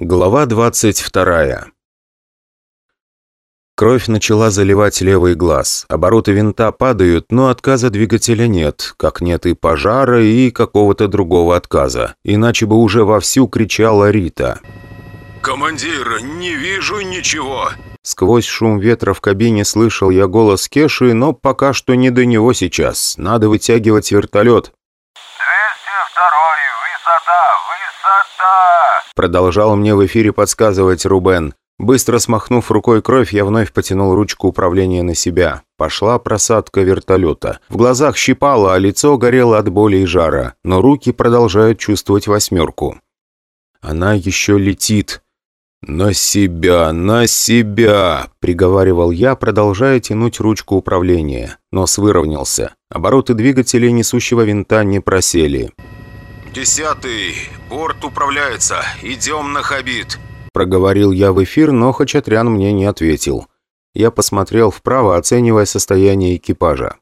Глава 22 Кровь начала заливать левый глаз. Обороты винта падают, но отказа двигателя нет, как нет и пожара, и какого-то другого отказа. Иначе бы уже вовсю кричала Рита. «Командир, не вижу ничего!» Сквозь шум ветра в кабине слышал я голос Кеши, но пока что не до него сейчас. Надо вытягивать вертолет. Высота! Высота!» Продолжал мне в эфире подсказывать Рубен. Быстро смахнув рукой кровь, я вновь потянул ручку управления на себя. Пошла просадка вертолета. В глазах щипало, а лицо горело от боли и жара. Но руки продолжают чувствовать восьмерку. Она еще летит. «На себя, на себя!» – приговаривал я, продолжая тянуть ручку управления. Нос выровнялся. Обороты двигателя несущего винта не просели. «Десятый, борт управляется, идем на Хабит». Проговорил я в эфир, но Хачатрян мне не ответил. Я посмотрел вправо, оценивая состояние экипажа.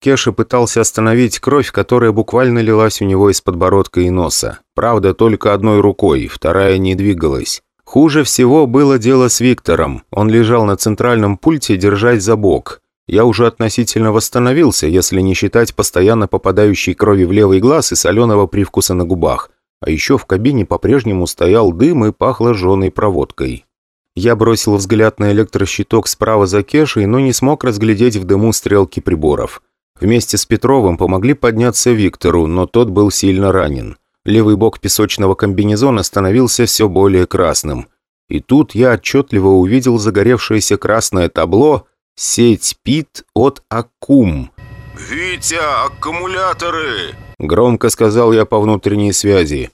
Кеша пытался остановить кровь, которая буквально лилась у него из подбородка и носа. Правда, только одной рукой, вторая не двигалась. Хуже всего было дело с Виктором. Он лежал на центральном пульте, держась за бок. Я уже относительно восстановился, если не считать постоянно попадающей крови в левый глаз и соленого привкуса на губах. А еще в кабине по-прежнему стоял дым и пахло жженой проводкой. Я бросил взгляд на электрощиток справа за Кешей, но не смог разглядеть в дыму стрелки приборов. Вместе с Петровым помогли подняться Виктору, но тот был сильно ранен. Левый бок песочного комбинезона становился все более красным. И тут я отчетливо увидел загоревшееся красное табло «Сеть ПИТ от Акум». «Витя, аккумуляторы!» Громко сказал я по внутренней связи.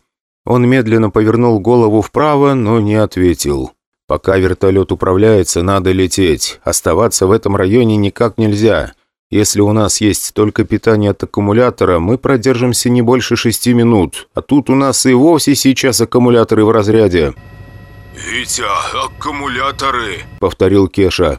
Он медленно повернул голову вправо, но не ответил. «Пока вертолет управляется, надо лететь. Оставаться в этом районе никак нельзя. Если у нас есть только питание от аккумулятора, мы продержимся не больше шести минут. А тут у нас и вовсе сейчас аккумуляторы в разряде». «Витя, аккумуляторы!» — повторил Кеша.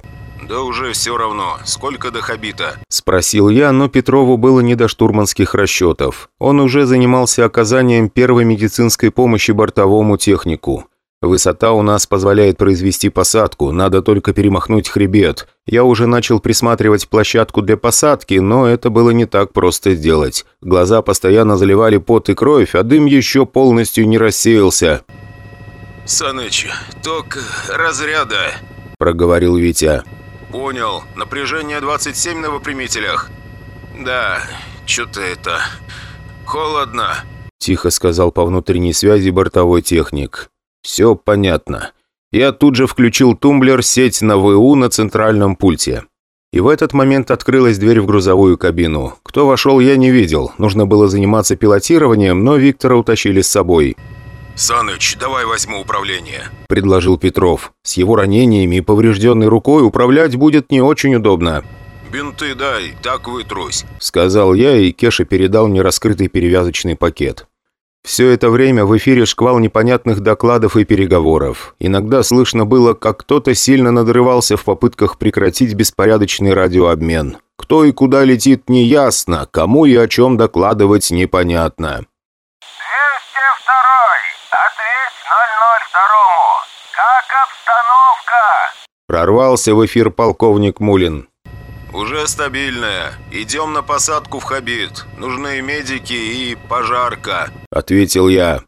«Да уже все равно. Сколько до Хабита?» Спросил я, но Петрову было не до штурманских расчетов. Он уже занимался оказанием первой медицинской помощи бортовому технику. Высота у нас позволяет произвести посадку, надо только перемахнуть хребет. Я уже начал присматривать площадку для посадки, но это было не так просто сделать. Глаза постоянно заливали пот и кровь, а дым еще полностью не рассеялся. «Саныч, ток разряда», — проговорил Витя. «Понял. Напряжение 27 на выпрямителях». «Да, что-то это... холодно», — тихо сказал по внутренней связи бортовой техник. «Все понятно». Я тут же включил тумблер сеть на ВУ на центральном пульте. И в этот момент открылась дверь в грузовую кабину. Кто вошел, я не видел. Нужно было заниматься пилотированием, но Виктора утащили с собой. «Саныч, давай возьму управление», – предложил Петров. «С его ранениями и поврежденной рукой управлять будет не очень удобно». «Бинты дай, так вытрусь», – сказал я, и Кеша передал мне раскрытый перевязочный пакет. Все это время в эфире шквал непонятных докладов и переговоров. Иногда слышно было, как кто-то сильно надрывался в попытках прекратить беспорядочный радиообмен. Кто и куда летит, неясно, кому и о чем докладывать непонятно. Обстановка?» Прорвался в эфир полковник Мулин. «Уже стабильная. Идем на посадку в Хабит. Нужны медики и пожарка», — ответил я.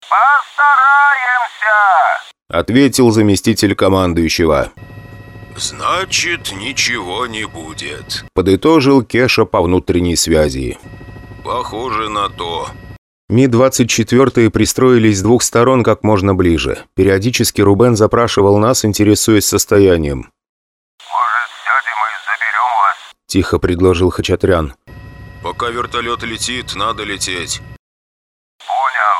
«Постараемся», — ответил заместитель командующего. «Значит, ничего не будет», — подытожил Кеша по внутренней связи. «Похоже на то», Ми-24 пристроились с двух сторон как можно ближе. Периодически Рубен запрашивал нас, интересуясь состоянием. «Может, сядем и заберем вас?» – тихо предложил Хачатрян. «Пока вертолет летит, надо лететь». «Понял».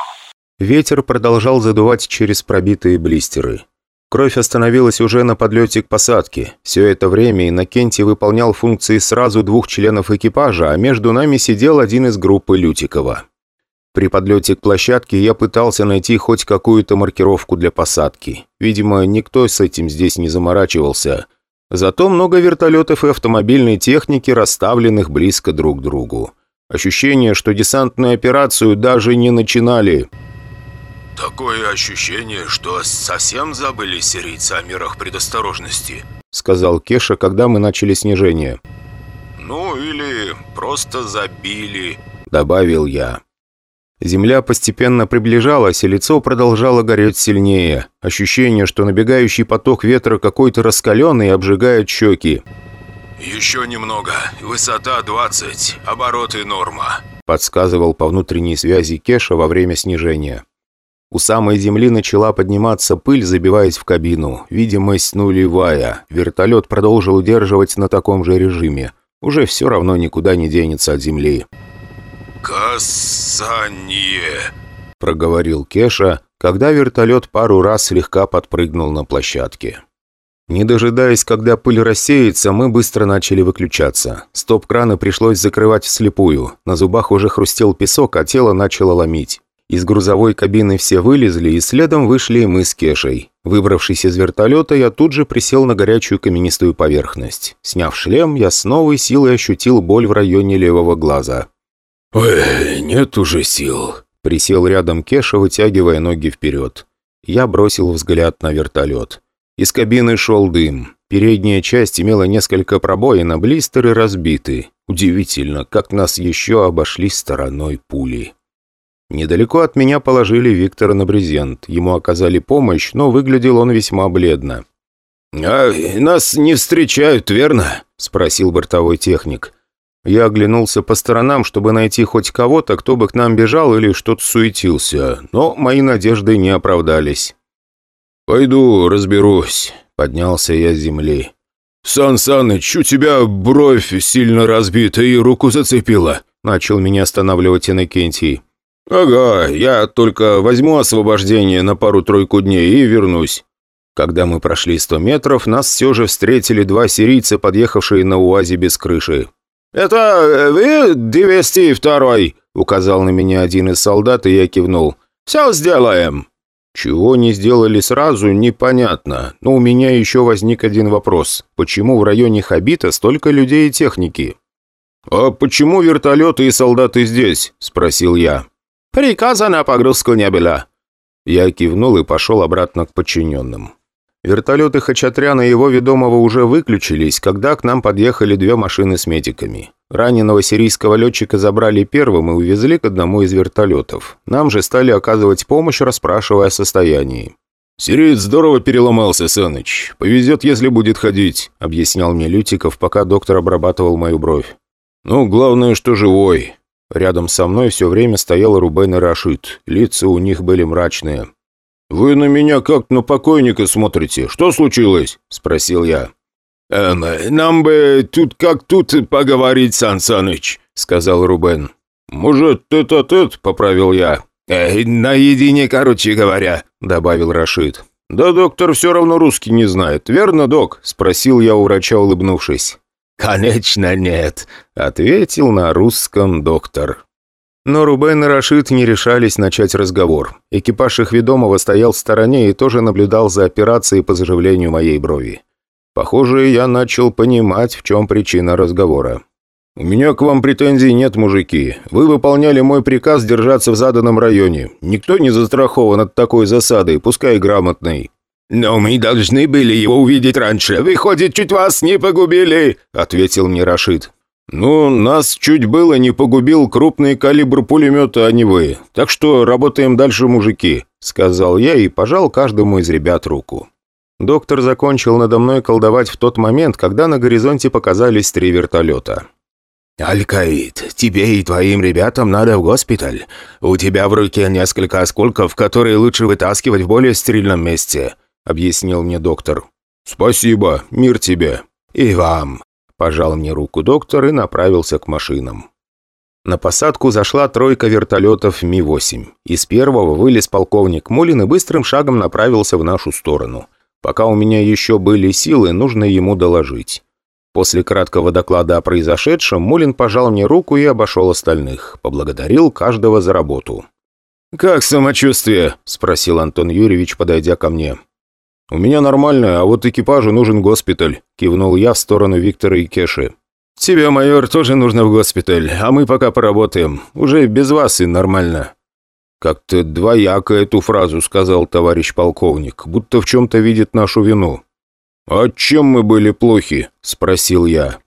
Ветер продолжал задувать через пробитые блистеры. Кровь остановилась уже на подлете к посадке. Все это время Иннокентий выполнял функции сразу двух членов экипажа, а между нами сидел один из группы Лютикова. При подлете к площадке я пытался найти хоть какую-то маркировку для посадки. Видимо, никто с этим здесь не заморачивался. Зато много вертолетов и автомобильной техники, расставленных близко друг к другу. Ощущение, что десантную операцию даже не начинали. «Такое ощущение, что совсем забыли сирийцы о мерах предосторожности», сказал Кеша, когда мы начали снижение. «Ну или просто забили», добавил я. Земля постепенно приближалась, и лицо продолжало гореть сильнее. Ощущение, что набегающий поток ветра какой-то раскаленный обжигает щеки. «Еще немного. Высота 20. Обороты норма», подсказывал по внутренней связи Кеша во время снижения. У самой земли начала подниматься пыль, забиваясь в кабину. Видимость нулевая. Вертолет продолжил удерживать на таком же режиме. Уже все равно никуда не денется от земли. «Касание», — проговорил Кеша, когда вертолет пару раз слегка подпрыгнул на площадке. Не дожидаясь, когда пыль рассеется, мы быстро начали выключаться. Стоп-краны пришлось закрывать вслепую. На зубах уже хрустел песок, а тело начало ломить. Из грузовой кабины все вылезли, и следом вышли мы с Кешей. Выбравшись из вертолета, я тут же присел на горячую каменистую поверхность. Сняв шлем, я с новой силой ощутил боль в районе левого глаза. «Ой, нет уже сил», — присел рядом Кеша, вытягивая ноги вперед. Я бросил взгляд на вертолет. Из кабины шел дым. Передняя часть имела несколько пробоин, а блистеры разбиты. Удивительно, как нас еще обошли стороной пули. Недалеко от меня положили Виктора на брезент. Ему оказали помощь, но выглядел он весьма бледно. «А нас не встречают, верно?» – спросил бортовой техник. Я оглянулся по сторонам, чтобы найти хоть кого-то, кто бы к нам бежал или что-то суетился, но мои надежды не оправдались. «Пойду разберусь», – поднялся я с земли. «Сан Саныч, у тебя бровь сильно разбита и руку зацепила», – начал меня останавливать Иннокентий. «Ага, я только возьму освобождение на пару-тройку дней и вернусь». Когда мы прошли сто метров, нас все же встретили два сирийца, подъехавшие на УАЗе без крыши. «Это вы 202-й?» — указал на меня один из солдат, и я кивнул. «Все сделаем». Чего не сделали сразу, непонятно, но у меня еще возник один вопрос. Почему в районе Хабита столько людей и техники? «А почему вертолеты и солдаты здесь?» – спросил я. «Приказа на погрузку не было». Я кивнул и пошел обратно к подчиненным. Вертолеты Хачатряна и его ведомого уже выключились, когда к нам подъехали две машины с медиками. Раненого сирийского летчика забрали первым и увезли к одному из вертолетов. Нам же стали оказывать помощь, расспрашивая о состоянии. «Сириец здорово переломался, Саныч. Повезет, если будет ходить», — объяснял мне Лютиков, пока доктор обрабатывал мою бровь. «Ну, главное, что живой. Рядом со мной все время стоял Рубен и Рашид. Лица у них были мрачные. «Вы на меня как на покойника смотрите. Что случилось?» – спросил я. «Эм, нам бы тут как тут поговорить, Сан Саныч», – сказал Рубен. «Может, тет-а-тет?» – поправил я. «Э, «Наедине, короче говоря», – добавил Рашид. «Да доктор все равно русский не знает, верно, док?» – спросил я у врача, улыбнувшись. «Конечно нет», — ответил на русском доктор. Но Рубен и Рашид не решались начать разговор. Экипаж их ведомого стоял в стороне и тоже наблюдал за операцией по заживлению моей брови. Похоже, я начал понимать, в чем причина разговора. «У меня к вам претензий нет, мужики. Вы выполняли мой приказ держаться в заданном районе. Никто не застрахован от такой засады, пускай грамотной. «Но мы должны были его увидеть раньше. Выходит, чуть вас не погубили», — ответил мне Рашид. «Ну, нас чуть было не погубил крупный калибр пулемета, а не вы. Так что работаем дальше, мужики», — сказал я и пожал каждому из ребят руку. Доктор закончил надо мной колдовать в тот момент, когда на горизонте показались три вертолета. «Алькаид, тебе и твоим ребятам надо в госпиталь. У тебя в руке несколько осколков, которые лучше вытаскивать в более стерильном месте объяснил мне доктор. «Спасибо, мир тебе». «И вам», – пожал мне руку доктор и направился к машинам. На посадку зашла тройка вертолетов Ми-8. Из первого вылез полковник Мулин и быстрым шагом направился в нашу сторону. Пока у меня еще были силы, нужно ему доложить. После краткого доклада о произошедшем Мулин пожал мне руку и обошел остальных. Поблагодарил каждого за работу. «Как самочувствие?» – спросил Антон Юрьевич, подойдя ко мне. «У меня нормально, а вот экипажу нужен госпиталь», – кивнул я в сторону Виктора и Кеши. «Тебе, майор, тоже нужно в госпиталь, а мы пока поработаем. Уже без вас и нормально». «Как-то двояко эту фразу сказал товарищ полковник, будто в чем-то видит нашу вину». «А чем мы были плохи?» – спросил я.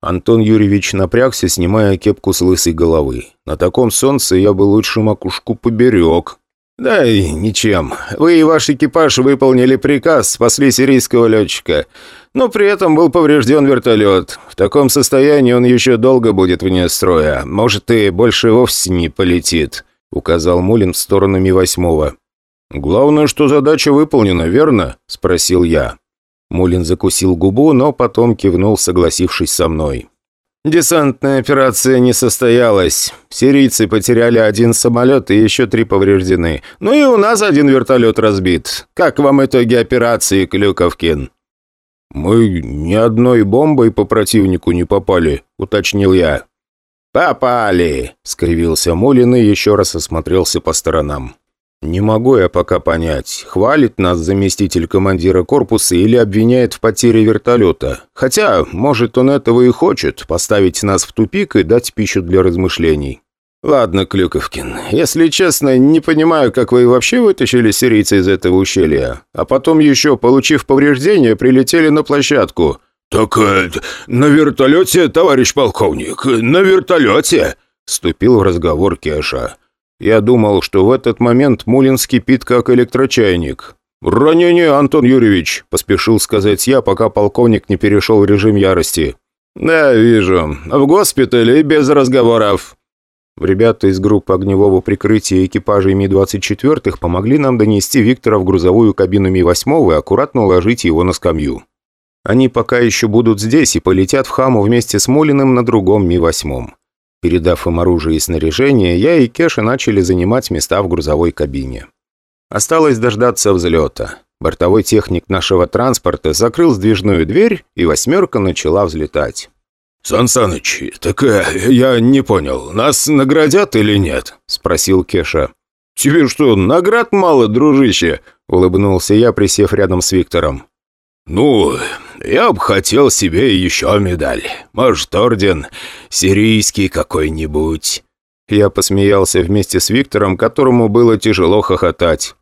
Антон Юрьевич напрягся, снимая кепку с лысой головы. На таком солнце я бы лучше макушку поберег. «Да и ничем. Вы и ваш экипаж выполнили приказ, спасли сирийского летчика. Но при этом был поврежден вертолет. В таком состоянии он еще долго будет вне строя. Может, и больше вовсе не полетит», — указал Мулин в сторону Ми-8. «Главное, что задача выполнена, верно?» — спросил я. Мулин закусил губу, но потом кивнул, согласившись со мной. «Десантная операция не состоялась. Сирийцы потеряли один самолет и еще три повреждены. Ну и у нас один вертолет разбит. Как вам итоги операции, Клюковкин?» «Мы ни одной бомбой по противнику не попали», — уточнил я. «Попали!» — скривился Мулин и еще раз осмотрелся по сторонам. «Не могу я пока понять, хвалит нас заместитель командира корпуса или обвиняет в потере вертолета. Хотя, может, он этого и хочет, поставить нас в тупик и дать пищу для размышлений». «Ладно, Клюковкин, если честно, не понимаю, как вы вообще вытащили сирийца из этого ущелья, а потом еще, получив повреждения, прилетели на площадку». «Так э, на вертолете, товарищ полковник, на вертолете!» — вступил в разговор Кеша. Я думал, что в этот момент Мулин скипит как электрочайник. «Ранение, Антон Юрьевич!» – поспешил сказать я, пока полковник не перешел в режим ярости. «Да, вижу. В госпитале без разговоров». Ребята из группы огневого прикрытия экипажей Ми-24 помогли нам донести Виктора в грузовую кабину Ми-8 и аккуратно уложить его на скамью. Они пока еще будут здесь и полетят в Хаму вместе с Мулиным на другом Ми-8. Передав им оружие и снаряжение, я и Кеша начали занимать места в грузовой кабине. Осталось дождаться взлета. Бортовой техник нашего транспорта закрыл сдвижную дверь, и «восьмерка» начала взлетать. «Сан Саныч, так э, я не понял, нас наградят или нет?» – спросил Кеша. «Тебе что, наград мало, дружище?» – улыбнулся я, присев рядом с Виктором. «Ну, я бы хотел себе еще медаль. Может, орден сирийский какой-нибудь». Я посмеялся вместе с Виктором, которому было тяжело хохотать.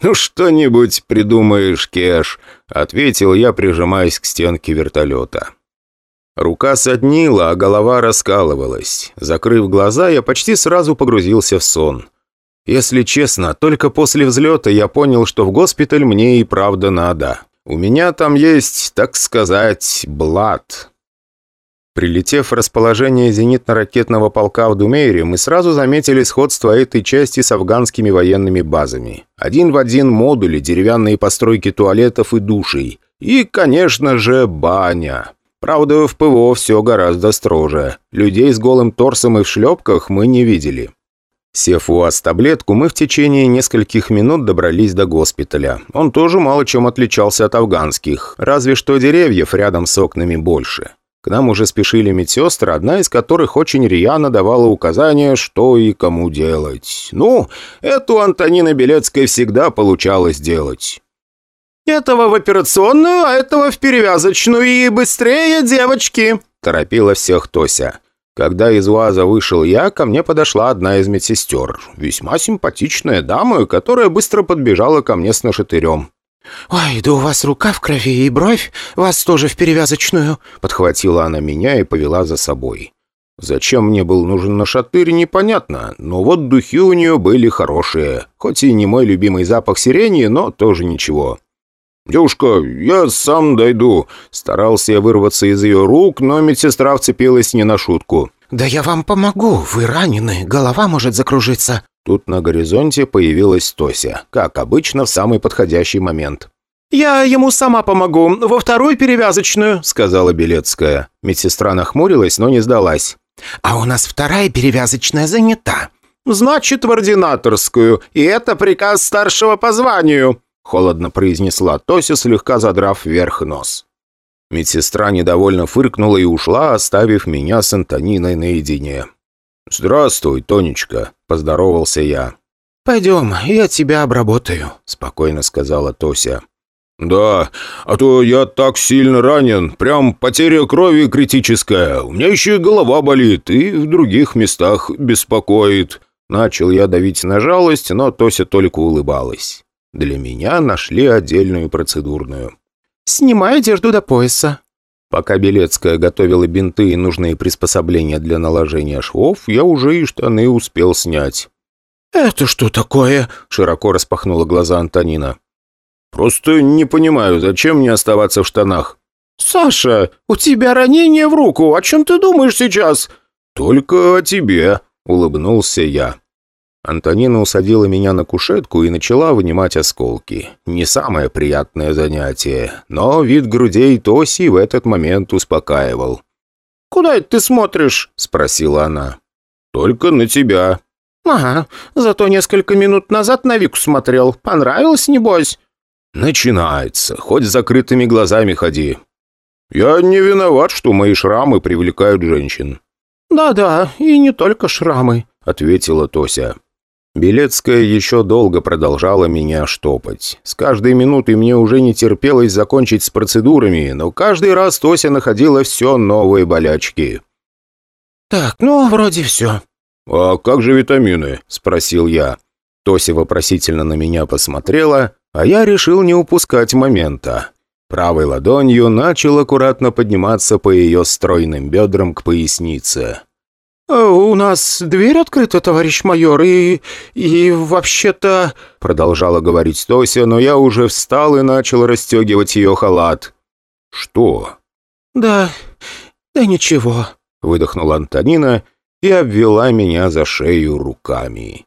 «Ну, что-нибудь придумаешь, Кеш», — ответил я, прижимаясь к стенке вертолета. Рука соднила, а голова раскалывалась. Закрыв глаза, я почти сразу погрузился в сон. Если честно, только после взлета я понял, что в госпиталь мне и правда надо. У меня там есть, так сказать, блат. Прилетев в расположение зенитно-ракетного полка в Думейре, мы сразу заметили сходство этой части с афганскими военными базами. Один в один модули, деревянные постройки туалетов и душей. И, конечно же, баня. Правда, в ПВО все гораздо строже. Людей с голым торсом и в шлепках мы не видели. Сев у УАЗ-таблетку, мы в течение нескольких минут добрались до госпиталя. Он тоже мало чем отличался от афганских, разве что деревьев рядом с окнами больше. К нам уже спешили медсестры, одна из которых очень рьяно давала указания, что и кому делать. Ну, эту Антонина Белецкая всегда получалось делать. «Этого в операционную, а этого в перевязочную, и быстрее, девочки!» – торопила всех Тося. Когда из УАЗа вышел я, ко мне подошла одна из медсестер. Весьма симпатичная дама, которая быстро подбежала ко мне с нашатырем. «Ой, да у вас рука в крови и бровь, вас тоже в перевязочную!» Подхватила она меня и повела за собой. Зачем мне был нужен нашатырь, непонятно, но вот духи у нее были хорошие. Хоть и не мой любимый запах сирени, но тоже ничего. «Девушка, я сам дойду». Старался я вырваться из ее рук, но медсестра вцепилась не на шутку. «Да я вам помогу, вы ранены, голова может закружиться». Тут на горизонте появилась Тося, как обычно, в самый подходящий момент. «Я ему сама помогу, во вторую перевязочную», — сказала Белецкая. Медсестра нахмурилась, но не сдалась. «А у нас вторая перевязочная занята». «Значит, в ординаторскую, и это приказ старшего по званию», холодно произнесла Тося, слегка задрав вверх нос. Медсестра недовольно фыркнула и ушла, оставив меня с Антониной наедине. «Здравствуй, Тонечка», — поздоровался я. «Пойдем, я тебя обработаю», — спокойно сказала Тося. «Да, а то я так сильно ранен, прям потеря крови критическая. У меня еще и голова болит, и в других местах беспокоит», Начал я давить на жалость, но Тося только улыбалась. Для меня нашли отдельную процедурную. «Снимай одежду до пояса». Пока Белецкая готовила бинты и нужные приспособления для наложения швов, я уже и штаны успел снять. «Это что такое?» — широко распахнула глаза Антонина. «Просто не понимаю, зачем мне оставаться в штанах?» «Саша, у тебя ранение в руку, о чем ты думаешь сейчас?» «Только о тебе», — улыбнулся я. Антонина усадила меня на кушетку и начала вынимать осколки. Не самое приятное занятие, но вид грудей Тоси в этот момент успокаивал. «Куда это ты смотришь?» — спросила она. «Только на тебя». «Ага, зато несколько минут назад на Вику смотрел. Понравилось, небось?» «Начинается. Хоть с закрытыми глазами ходи». «Я не виноват, что мои шрамы привлекают женщин». «Да-да, и не только шрамы», — ответила Тося. Белецкая еще долго продолжала меня штопать. С каждой минутой мне уже не терпелось закончить с процедурами, но каждый раз Тося находила все новые болячки. «Так, ну, вроде все». «А как же витамины?» – спросил я. Тося вопросительно на меня посмотрела, а я решил не упускать момента. Правой ладонью начал аккуратно подниматься по ее стройным бедрам к пояснице. Э, «У нас дверь открыта, товарищ майор, и... и вообще-то...» Продолжала говорить Тося, но я уже встал и начал расстегивать ее халат. «Что?» «Да... да ничего», — выдохнула Антонина и обвела меня за шею руками.